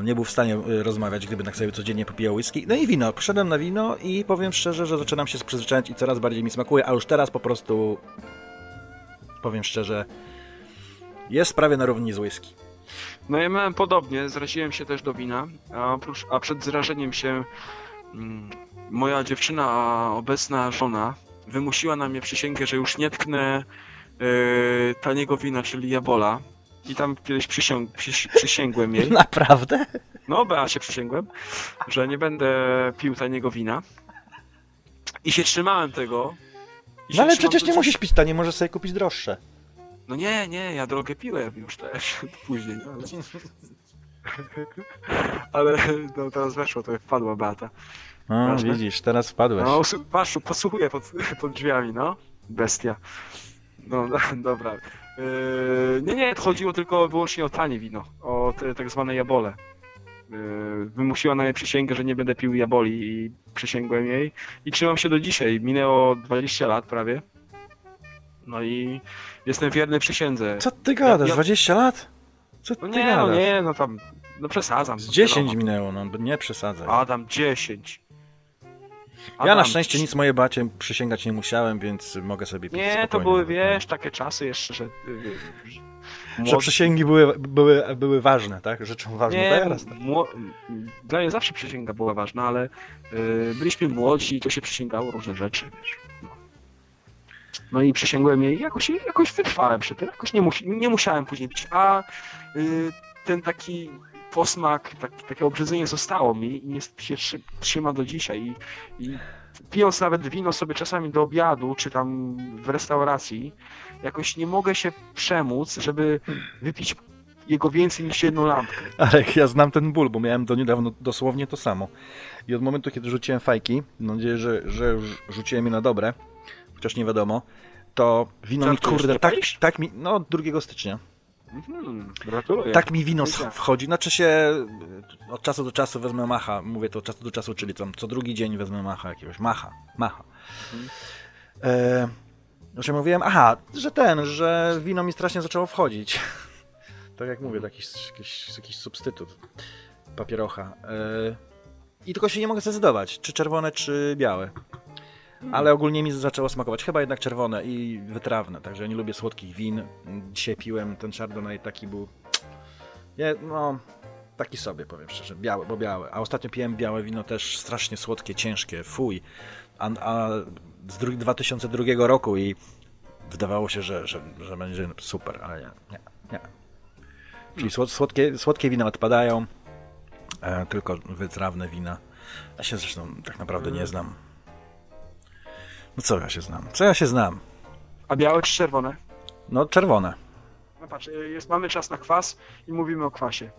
nie był w stanie y, rozmawiać, gdyby tak sobie codziennie popijał whisky. No i wino. Poszedłem na wino i powiem szczerze, że zaczynam się przyzwyczajać i coraz bardziej mi smakuje, a już teraz po prostu powiem szczerze, jest prawie na równi z whisky. No ja miałem podobnie, zraziłem się też do wina, a, oprócz, a przed zrażeniem się mm, moja dziewczyna, a obecna żona, wymusiła na mnie przysięgę, że już nie tknę y, taniego wina, czyli jabola. I tam kiedyś przysiąg, przyś, przysięgłem jej. Naprawdę? No, Bea się przysięgłem, że nie będę pił taniego wina. I się trzymałem tego. I się No ale trzymam przecież nie musisz pić tanie, możesz sobie kupić droższe. No nie, nie, ja drogę piłem już też później. no, Ale, ale no, teraz weszło, to wpadła Beata. No, Ważne. widzisz, teraz wpadłeś. No, patrz, posłuchuję pod, pod drzwiami, no. Bestia. No, no dobra. Yy, nie, nie, chodziło tylko wyłącznie o tanie wino, o te tak zwane jabole. Yy, wymusiła na mnie przysięgę, że nie będę pił jaboli i przysięgłem jej. I trzymam się do dzisiaj. Minęło 20 lat prawie. No i jestem wierny przysiędze. Co ty gadasz? ja- 20 lat? Co ty No nie, gadasz? no nie, no tam, no przesadzam. Z no 10 wiadomo. minęło, no nie przesadzaj. Adam 10. Ja na szczęście nic mojej bacie przysięgać nie musiałem, więc mogę sobie pić Nie, to były, wiesz, takie czasy jeszcze, że... yy, że Że młody- przysięgi były, były, były ważne, tak? Rzeczą ważną. Nie, Teraz. mło... dla mnie zawsze przysięga była ważna, ale yy, byliśmy młodzi i to się przysięgało różne rzeczy, wiesz. No, no i przysięgłem jej i jakoś, jakoś wytrwałem przy tym, jakoś nie, musi... nie musiałem później pić, a yy, ten taki posmak, tak, takie obrzydzenie zostało mi i jest, się trzy- trzyma do dzisiaj i, i pijąc nawet wino sobie czasami do obiadu, czy tam w restauracji, jakoś nie mogę się przemóc, żeby wypić jego więcej niż jedną lampkę. Ale ja znam ten ból, bo miałem do niedawno dosłownie to samo. I od momentu, kiedy rzuciłem fajki, mam nadzieję, że, że rzuciłem je na dobre, chociaż nie wiadomo, to wino mi kurde, tak, tak mi, no 2 stycznia, Mhm, gratuluję. tak mi wino wchodzi, znaczy się od czasu do czasu wezmę macha, mówię to od czasu do czasu, czyli tam co drugi dzień wezmę macha jakiegoś, macha, macha. E, że mówiłem, aha, że ten, że wino mi strasznie zaczęło wchodzić. tak jak mówię, to jakiś, jakiś, jakiś substytut papierocha. E, I tylko się nie mogę zdecydować, czy czerwone, czy białe. Ale ogólnie mi zaczęło smakować. Chyba jednak czerwone i wytrawne, także nie lubię słodkich win. Dzisiaj piłem ten Chardonnay, taki był... Nie, no, taki sobie powiem szczerze, białe, bo białe. A ostatnio piłem białe wino też strasznie słodkie, ciężkie, fuj. A, a z dru- 2002 roku i wydawało się, że, że, że będzie super, ale nie, nie, nie. Czyli słod, słodkie, słodkie wina odpadają, e, tylko wytrawne wina. Ja się zresztą tak naprawdę nie znam. No co ja się znam? Co ja się znam? A białe czy czerwone? No czerwone. No patrz, jest, mamy czas na kwas i mówimy o kwasie.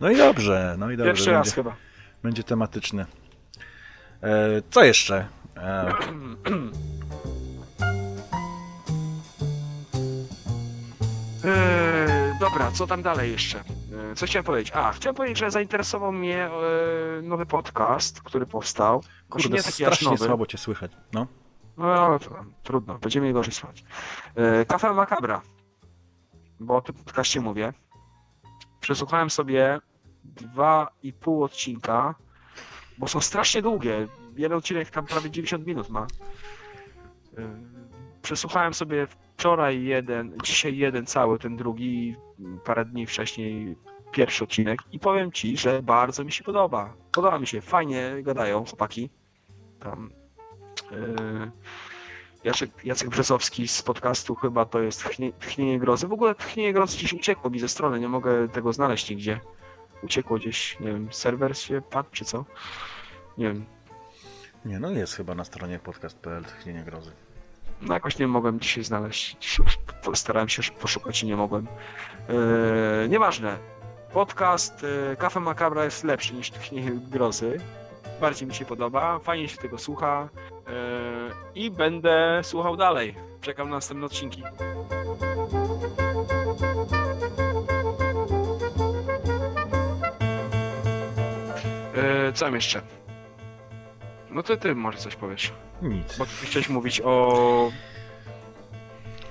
No i dobrze, no i dobrze. Pierwszy raz będzie, chyba. będzie tematyczny. E, co jeszcze? E, Eee, dobra, co tam dalej jeszcze? Eee, co chciałem powiedzieć? A, chciałem powiedzieć, że zainteresował mnie e, nowy podcast, który powstał. Kurde, nie taki strasznie nowy. słabo cię słychać. No. No, trudno, będziemy gorzej słuchać. E, Kafe Macabra. bo o tym podcaście mówię. Przesłuchałem sobie dwa i pół odcinka, bo są strasznie długie. Jeden odcinek tam prawie 90 minut ma. Yy, Przesłuchałem sobie wczoraj jeden, dzisiaj jeden cały, ten drugi, parę dni wcześniej pierwszy odcinek i powiem ci, że bardzo mi się podoba. Podoba mi się, fajnie gadają chłopaki. Tam yy, Jacek, Jacek Brzezowski z podcastu chyba to jest Tchnie, Tchnienie Grozy. W ogóle Tchnienie Grozy gdzieś uciekło mi ze strony, nie mogę tego znaleźć nigdzie. Uciekło gdzieś, nie wiem, serwer się padł czy co? Nie wiem, Nie, no jest chyba na stronie podcast.pl Tchnienie Grozy. No jakoś nie mogłem dzisiaj znaleźć. Starałem się poszukać i nie mogłem. Yy, nieważne. Podcast yy, Kafe Macabra jest lepszy niż Tchnienie Grozy. Bardziej mi się podoba, fajnie się tego słucha yy, i będę słuchał dalej. Czekam na następne odcinki. Yy, co jeszcze? No to ty może coś powiesz. Nic. Bo ty chciałeś mówić o...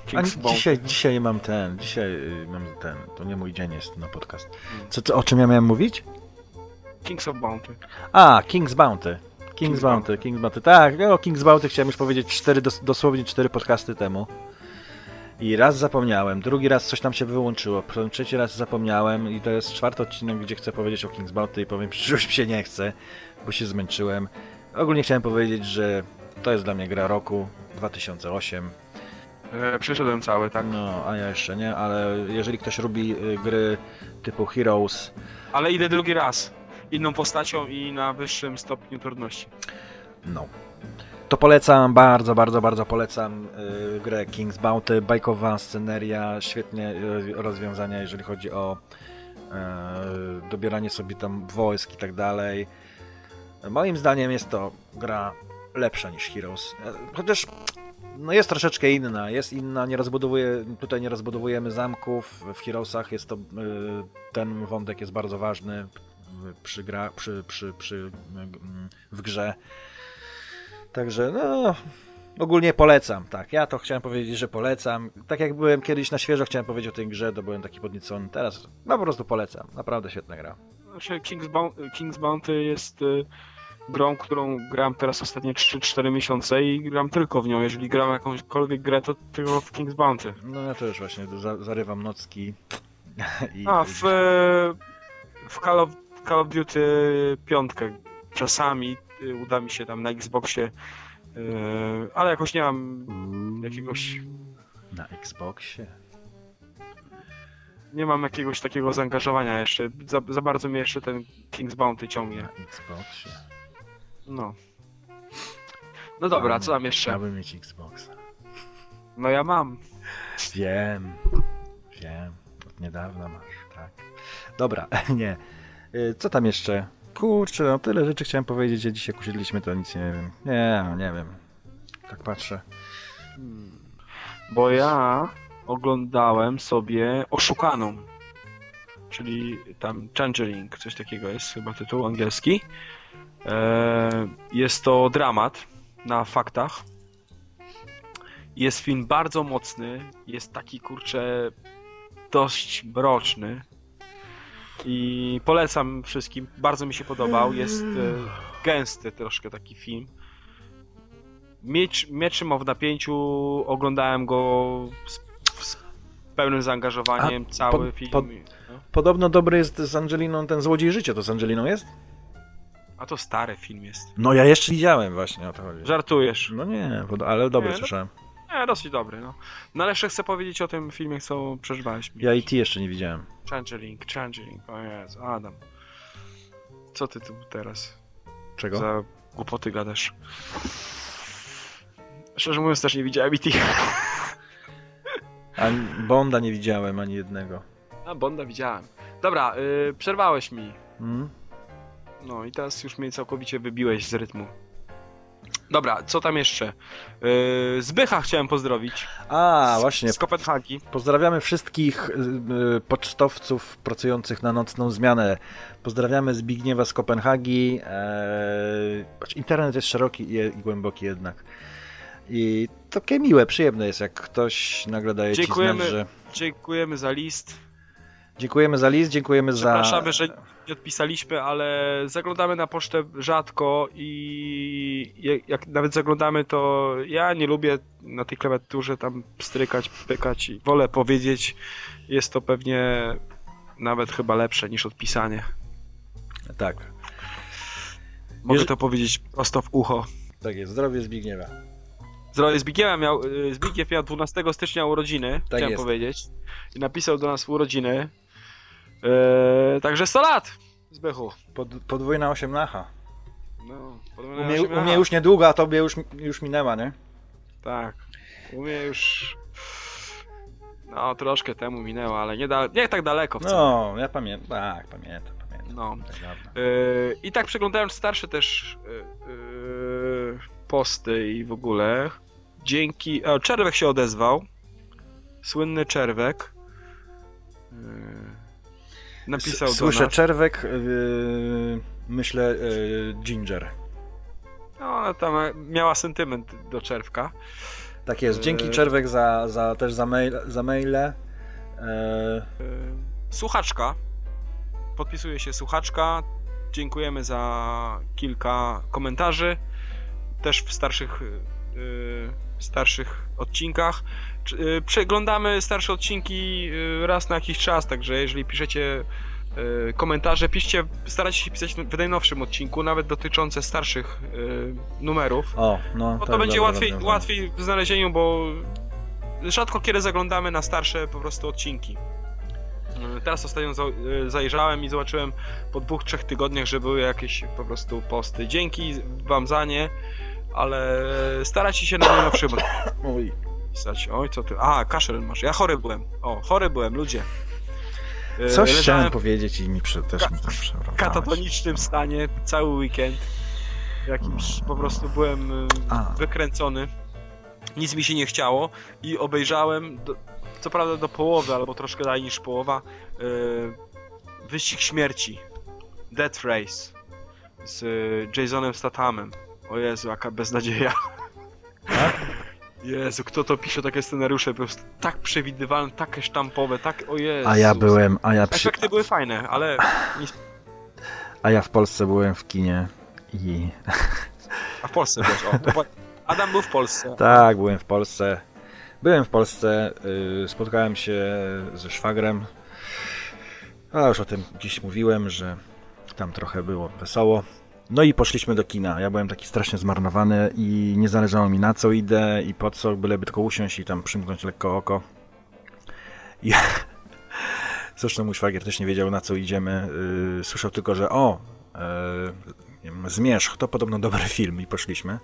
A King's Bounty. dzisiaj, dzisiaj mam ten, dzisiaj y, mam ten, to nie mój dzień jest na podcast. Co, co, o czym ja miałem mówić? Kings of Bounty. A, King's Bounty. King's, King's Bounty, King's Bounty. Tak, no, o King's Bounty chciałem już powiedzieć cztery, dos, dosłownie cztery podcasty temu. I raz zapomniałem, drugi raz coś tam się wyłączyło, potem trzeci raz zapomniałem i to jest czwarty odcinek, gdzie chcę powiedzieć o King's Bounty i powiem, że już mi się nie chce, bo się zmęczyłem. Ogólnie chciałem powiedzieć, że to jest dla mnie gra roku 2008. E, przeszedłem cały, tak? No, a ja jeszcze nie, ale jeżeli ktoś lubi y, gry typu Heroes, Ale idę drugi raz. Inną postacią i na wyższym stopniu trudności. no, to polecam, bardzo, bardzo, bardzo polecam y, grę King's Bounty, bajkowa sceneria, świetnie y, rozwiązania, jeżeli chodzi o y, dobieranie sobie tam wojsk i tak dalej. Moim zdaniem jest to gra lepsza niż Heroes, E, chociaż no jest troszeczkę inna, jest inna, nie rozbudowuje, tutaj nie rozbudowujemy zamków, w Heroesach jest to, y, ten wątek jest bardzo ważny przy, gra, przy, przy, przy, w grze. Także no, ogólnie polecam, tak, ja to chciałem powiedzieć, że polecam. Tak jak byłem kiedyś na świeżo, chciałem powiedzieć o tej grze, to byłem taki podniecony, teraz no po prostu polecam, naprawdę świetna gra. Znaczy King's Bounty jest y, grą, którą gram teraz ostatnie 3-4 miesiące i gram tylko w nią. Jeżeli gram jakąśkolwiek grę, to tylko w King's Bounty. No ja też właśnie za, zarywam nocki i... A, w, w Call, of, Call of Duty piątkę czasami y, uda mi się tam na Xboxie, y, ale jakoś nie mam jakiegoś, Na Xboxie? nie mam jakiegoś takiego zaangażowania jeszcze. Za, za bardzo mnie jeszcze ten King's Bounty ciągnie. Na Xboxie. No. No dobra, co tam jeszcze? Chciałbym mieć Xboxa. No ja mam. Wiem, wiem, od niedawna masz, tak. Dobra, nie. Y, Co tam jeszcze? Kurczę, no tyle rzeczy chciałem powiedzieć, że dzisiaj jak usiedliśmy, to nic nie wiem. Nie, no nie wiem. Tak patrzę. Bo ja oglądałem sobie Oszukaną. Czyli tam Changeling, coś takiego jest chyba tytuł angielski. E, Jest to dramat na faktach. Jest film bardzo mocny, jest taki kurczę dość mroczny. I polecam wszystkim, bardzo mi się podobał. Jest e, gęsty troszkę taki film. Miecz, miecz trzymał w napięciu, oglądałem go z, z pełnym zaangażowaniem, A, cały po- film. po- no. Podobno dobry jest z Angeliną ten Złodziej Życia, to z Angeliną jest? A to stary film jest. No ja jeszcze widziałem właśnie o to chodzi. Żartujesz. No nie, ale dobry Nie, no- słyszałem. Nie, dosyć dobry, no. No ale jeszcze chcę powiedzieć o tym filmie, co przeżywałeś. Ja i ty jeszcze nie widziałem. Changeling, Changeling, o Jezu, Adam. Co ty tu teraz Czego? za głupoty gadasz? Szczerze mówiąc też nie widziałem E.T. Ani Bonda nie widziałem, ani jednego. A, Bonda widziałem. Dobra, y, przerwałeś mi. Hmm? No i teraz już mnie całkowicie wybiłeś z rytmu. Dobra, co tam jeszcze? Yy, Zbycha chciałem pozdrowić. A, z, właśnie. Z Kopenhagi. Pozdrawiamy wszystkich y, y, pocztowców pracujących na nocną zmianę. Pozdrawiamy Zbigniewa z Kopenhagi. Choć internet jest szeroki i, i głęboki jednak. I takie miłe, przyjemne jest, jak ktoś nagle daje Dziękujemy. ci znać, że... Dziękujemy za list. Dziękujemy za list, dziękujemy za... Przepraszamy, że nie odpisaliśmy, ale zaglądamy na pocztę rzadko i jak, nawet zaglądamy, to ja nie lubię na tej klawiaturze tam strykać, pykać i wolę powiedzieć, jest to pewnie nawet chyba lepsze niż odpisanie. Tak, Mogę Jeż- to powiedzieć prosto w ucho. tak jest, zdrowie Zbigniewa. Zdrowie Zbigniewa miał, Zbigniew miał 12 stycznia urodziny, chciałem Tak jest. powiedzieć. I napisał do nas urodziny. Eee, także 100 lat, Zbychu. Pod, podwójna osiemnacha. No, U mnie, u mnie już niedługo, a tobie już, już minęła, nie? Tak. U mnie już. No, troszkę temu minęło, ale nie, da... nie tak daleko wcale. No, ja pamiętam, tak, pamiętam, pamiętam. No. Tak. Yy, I tak przeglądając starsze też yy, yy, posty i w ogóle. Dzięki. O, Czerwek się odezwał. Słynny Czerwek. Yy, napisał S- Słyszę czerwek, yy, myślę yy, ginger. No, ona tam miała sentyment do Czerwka. Tak jest, dzięki Yy. czerwek za, za też za, mail, za maile. Yy, Słuchaczka. Podpisuje się słuchaczka. Dziękujemy za kilka komentarzy. Też w starszych, yy, starszych odcinkach. Yy, Przeglądamy starsze odcinki yy, raz na jakiś czas, także jeżeli piszecie yy, komentarze, piszcie, starajcie się pisać w najnowszym odcinku, nawet dotyczące starszych numerów. o, no. Bo to tak, będzie dobra, łatwiej, dobra. łatwiej w znalezieniu, bo rzadko kiedy zaglądamy na starsze po prostu odcinki. Teraz ostatnio za- zajrzałem i zobaczyłem po dwóch, trzech tygodniach, że były jakieś po prostu posty. Dzięki wam za nie, ale starajcie się na najnowszym Oj. pisać. Oj, co ty? A, kaszel masz. Ja chory byłem. O, chory byłem, ludzie. Yy, Coś leżałem chciałem powiedzieć i mi prze, też Ka- mi tam przerwałeś. w katatonicznym stanie cały weekend. Jakimś po prostu byłem yy, A. wykręcony. Nic mi się nie chciało i obejrzałem, do, co prawda do połowy, albo troszkę dalej niż połowa, yy, Wyścig Śmierci. Death Race. Z Jasonem Stathamem. O Jezu, jaka beznadzieja. Jezu, kto to pisze takie scenariusze? Po prostu tak przewidywalne, takie sztampowe, tak, o Jezu. A ja byłem, a ja, przy, Efekty były fajne, ale a ja w Polsce byłem w kinie i A w Polsce też, o. Adam był w Polsce. tak, byłem w Polsce. Byłem w Polsce, yy, spotkałem się ze szwagrem. A już o tym gdzieś mówiłem, że tam trochę było wesoło. No i poszliśmy do kina. Ja byłem taki strasznie zmarnowany i nie zależało mi na co idę i po co, byleby tylko usiąść i tam przymknąć lekko oko. I zresztą mój szwagier też nie wiedział na co idziemy. Yy, słyszał tylko, że o, wiem, Zmierzch, to podobno dobry film i poszliśmy.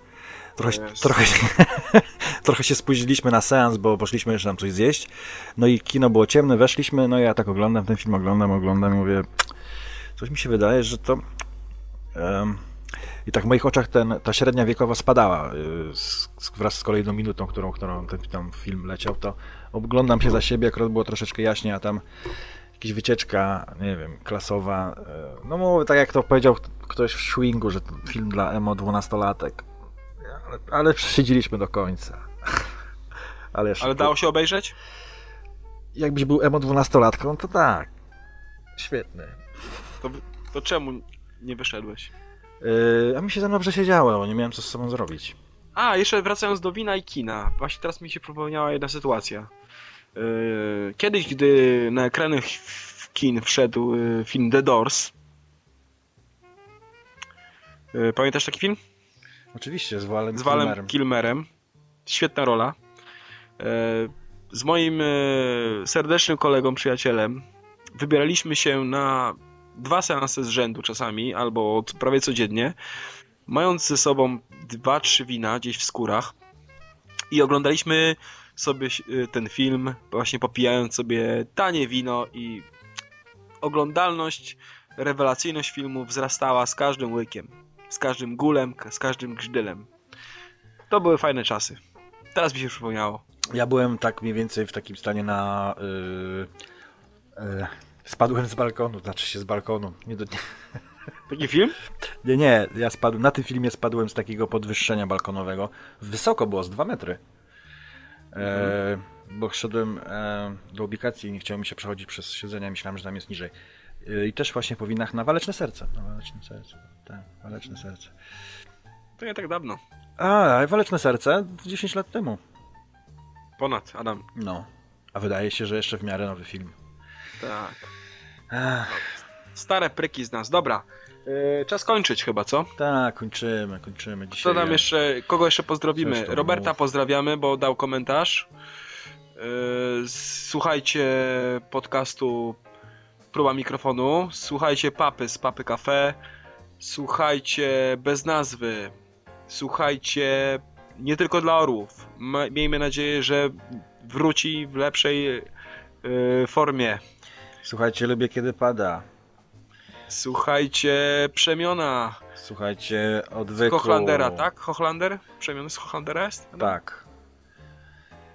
Trochę, trochę, się, trochę się spóźniliśmy na seans, bo poszliśmy jeszcze tam coś zjeść. No i kino było ciemne, weszliśmy, no i ja tak oglądam ten film, oglądam, oglądam i mówię, coś mi się wydaje, że to... I tak w moich oczach ten, ta średnia wiekowa spadała y, z, wraz z kolejną minutą, którą, którą ten tam film leciał, to oglądam się za siebie, akurat było troszeczkę jaśniej, a tam jakaś wycieczka, nie wiem, klasowa. y, No mówię, tak jak to powiedział ktoś w Schwingu, że to film dla emo 12-latek. Ale, ale przesiedzieliśmy do końca. Ale, Ale szybko- dało się obejrzeć? Jakbyś był emo 12-latką, to tak. Świetny. To, to czemu nie wyszedłeś? Yy, a mi się za dobrze siedziało, bo nie miałem co z sobą zrobić. A, jeszcze wracając do wina i kina. Właśnie teraz mi się przypomniała jedna sytuacja. Yy, Kiedyś, gdy na ekrany w- kin wszedł yy, film The Doors. Yy, Pamiętasz taki film? Oczywiście, z Walem z Walem Kilmerem. Kilmerem. Świetna rola. E, Z moim e, serdecznym kolegą, przyjacielem wybieraliśmy się na dwa seanse z rzędu czasami, albo c- prawie codziennie, mając ze sobą dwa, trzy wina gdzieś w skórach i oglądaliśmy sobie e, ten film, właśnie popijając sobie tanie wino i oglądalność, rewelacyjność filmu wzrastała z każdym łykiem, z każdym gulem, z każdym grzdylem. To były fajne czasy. Teraz mi się przypomniało. Ja byłem tak mniej więcej w takim stanie na... Yy, yy, spadłem z balkonu, znaczy się z balkonu. Nie do... Taki film? Nie, nie, ja spadłem, na tym filmie spadłem z takiego podwyższenia balkonowego. Wysoko było, z 2 metry. E, bo szedłem e, do ubikacji i nie chciało mi się przechodzić przez siedzenia, myślałem, że tam jest niżej. E, I też właśnie po winach na waleczne serce. Na waleczne serce. Tak, waleczne serce. To nie tak dawno. A, waleczne serce 10 lat temu. Ponad, Adam. No. A wydaje się, że jeszcze w miarę nowy film. Tak. Ach, Stare pryki z nas. Dobra. Yy, czas kończyć chyba, co? tak, kończymy, kończymy. Dzisiaj Co tam jeszcze, kogo jeszcze pozdrowimy? Roberta mów. pozdrawiamy, bo dał komentarz. Yy, słuchajcie podcastu Próba Mikrofonu. Słuchajcie Papy z Papy Cafe. Słuchajcie Bez Nazwy. Słuchajcie Nie Tylko dla Orłów. Miejmy nadzieję, że wróci w lepszej yy, formie. Słuchajcie, lubię kiedy pada. Słuchajcie Przemiona Słuchajcie, z odwyku. Hochlandera, tak? Hochlander? Przemiony z Hochlandera jest? Tak.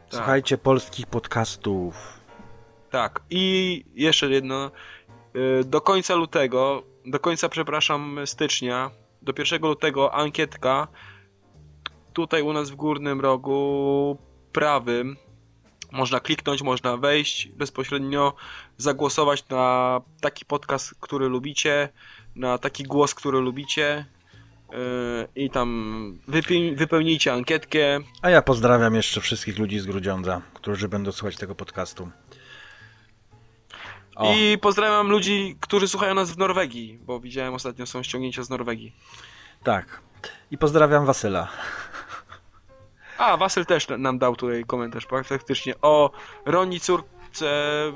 Słuchajcie polskich podcastów. Tak. I jeszcze jedno. Y, Do końca lutego, do końca, przepraszam, stycznia, do 1 lutego ankietka tutaj u nas w górnym rogu prawym. Można kliknąć, można wejść bezpośrednio, zagłosować na taki podcast, który lubicie, na taki głos, który lubicie. y, I tam wypeł- wypełnijcie ankietkę. A ja pozdrawiam jeszcze wszystkich ludzi z Grudziądza, którzy będą słuchać tego podcastu. O, I pozdrawiam ludzi, którzy słuchają nas w Norwegii, bo widziałem ostatnio są ściągnięcia z Norwegii. tak. I pozdrawiam Wasyla. A, Wasyl też nam dał tutaj komentarz faktycznie o Roni córce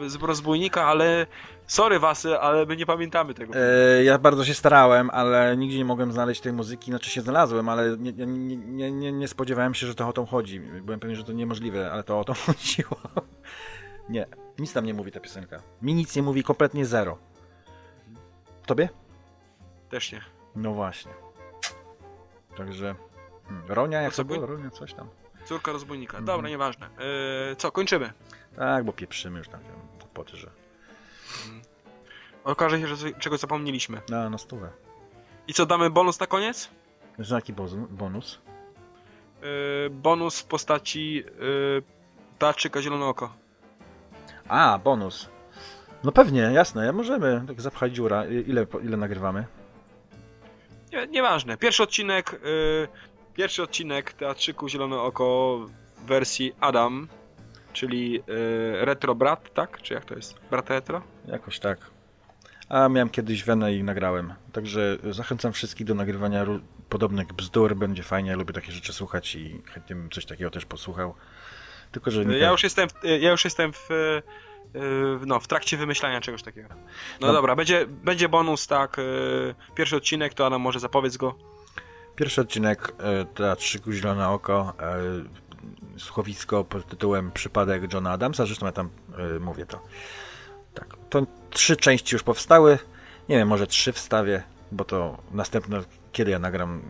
z rozbójnika, ale sorry Wasyl, ale my nie pamiętamy tego. E, ja bardzo się starałem, ale nigdzie nie mogłem znaleźć tej muzyki. Znaczy się znalazłem, ale nie, nie, nie, nie, nie spodziewałem się, że to o to chodzi. Byłem pewien, że to niemożliwe, ale to o to chodziło. Nie, nic tam nie mówi ta piosenka. Mi nic nie mówi, kompletnie zero. Tobie? Też nie. No właśnie. Także. Hmm, Ronia, jak to było? by- Ronia, coś tam. Córka rozbójnika. Mhm. Dobra, nieważne. Yy, co, kończymy. Tak, bo pieprzymy już tam głupoty, że. Okaże się, że czegoś zapomnieliśmy. No, na stówę. I co, damy bonus na koniec? Bozu- bonus. Yy, bonus w postaci yy, Teatrzyka Zielone Oko. A, bonus. No pewnie, jasne, możemy tak zapchać dziura. Ile, ile nagrywamy? Nie, nieważne. Pierwszy odcinek, y, pierwszy odcinek Teatrzyku Zielone Oko w wersji Adam, czyli y, Retro Brat, tak? Czy jak to jest? Brat Retro? Jakoś tak. A miałem kiedyś wenę i nagrałem. Także zachęcam wszystkich do nagrywania podobnych bzdur. Będzie fajnie, lubię takie rzeczy słuchać i chętnie bym coś takiego też posłuchał. Tylko, że nie Ja już jestem, w, ja już jestem w, y, y, no, w trakcie wymyślania czegoś takiego. No, No. dobra, będzie, będzie bonus, tak. y, pierwszy odcinek, to Adam może zapowiedz go. Pierwszy odcinek e, Teatrzyku Zielone Oko, e, słuchowisko pod tytułem Przypadek Johna Adamsa, zresztą ja tam e, mówię to. Tak, to trzy części już powstały, nie wiem, może trzy wstawię, bo to następne, kiedy ja nagram,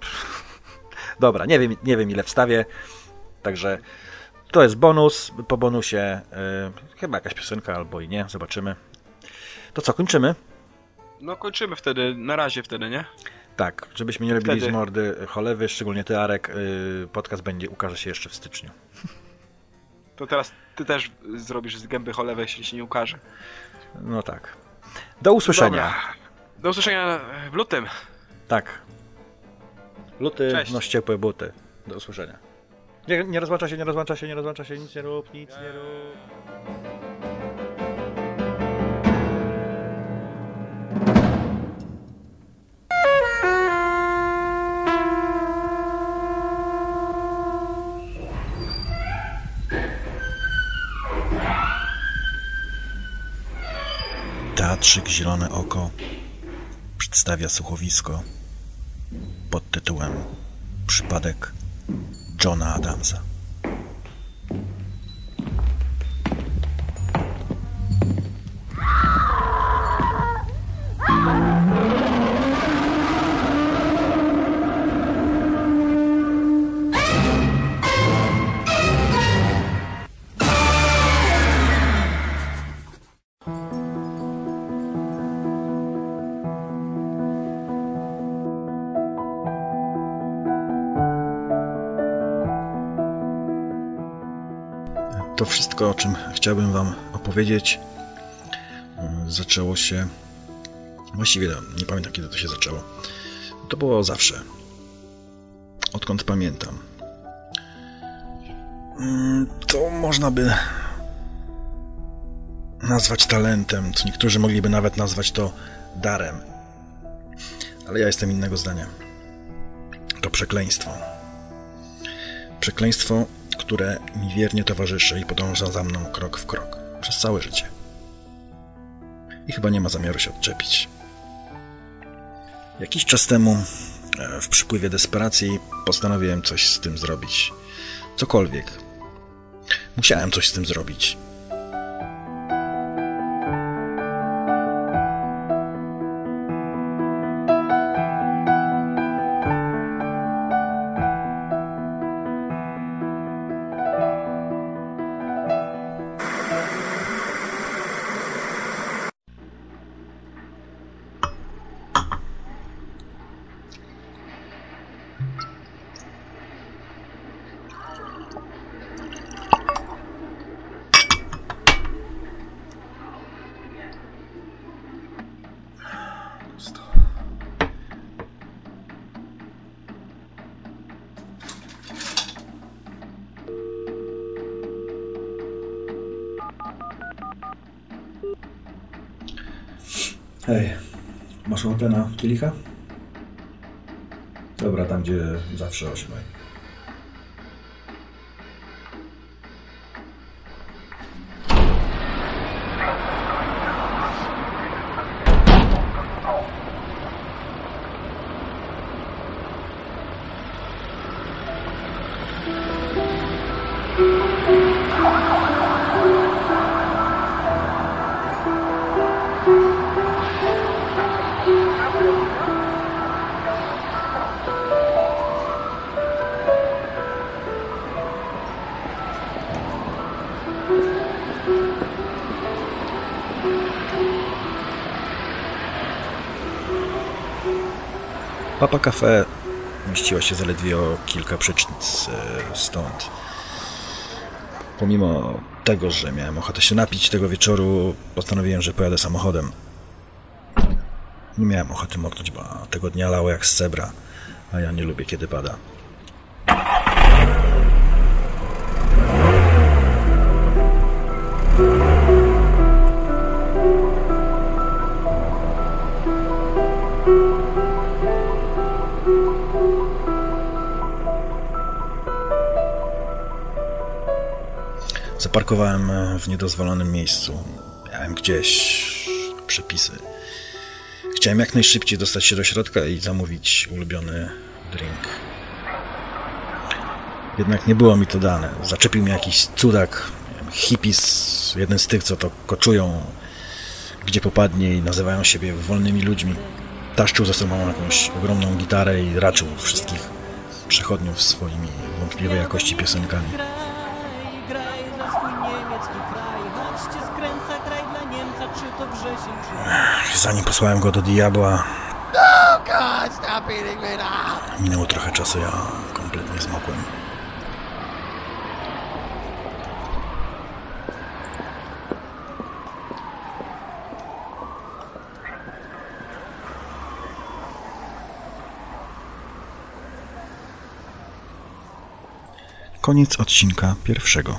dobra, nie wiem, nie wiem ile wstawię, także to jest bonus, po bonusie chyba jakaś piosenka albo i nie, zobaczymy. To co, kończymy? No kończymy wtedy, na razie wtedy, nie? Tak, żebyśmy nie robili Wtedy. z mordy cholewy, szczególnie ty Arek, yy, podcast będzie, ukaże się jeszcze w styczniu. To teraz ty też zrobisz z gęby cholewe, jeśli się nie ukaże. No tak. Do usłyszenia. Dobra. Do usłyszenia w lutym. Tak. Luty, Cześć. noś ciepłe buty. Do usłyszenia. Nie, nie rozłącza się, nie rozłącza się, nie rozłącza się, nic nie rób, nic nie rób. Teatrzyk Zielone Oko przedstawia słuchowisko pod tytułem Przypadek Johna Adamsa. Wszystko, o czym chciałbym Wam opowiedzieć, y, zaczęło się. Właściwie no, nie pamiętam, kiedy to się zaczęło. To było zawsze. Odkąd pamiętam. Mm, To można by nazwać talentem, co niektórzy mogliby nawet nazwać to darem. Ale ja jestem innego zdania. To przekleństwo. Przekleństwo, które mi wiernie towarzyszy i podąża za mną krok w krok przez całe życie. I chyba nie ma zamiaru się odczepić. Jakiś czas temu, e, w przypływie desperacji, postanowiłem coś z tym zrobić. Cokolwiek. Musiałem coś z tym zrobić. Papa Cafe mieściła się zaledwie o kilka przecznic e, stąd. Pomimo tego, że miałem ochotę się napić tego wieczoru, postanowiłem, że pojadę samochodem. Nie miałem ochoty moknąć, bo tego dnia lało jak z cebra, a ja nie lubię, kiedy pada. Zaparkowałem e, w niedozwolonym miejscu. Miałem gdzieś przepisy. Chciałem jak najszybciej dostać się do środka i zamówić ulubiony drink. Jednak nie było mi to dane. Zaczepił mnie jakiś cudak, hippies, jeden z tych, co to koczują gdzie popadnie i nazywają siebie wolnymi ludźmi. Taszczył ze sobą jakąś ogromną gitarę i raczył wszystkich przechodniów swoimi wątpliwej jakości piosenkami. Graj, graj za swój niemiecki kraj, choć cię skręca kraj dla Niemca, czy to wrzesień, czy... Zanim posłałem go do diabła, minęło trochę czasu, ja kompletnie zmokłem. Koniec odcinka pierwszego.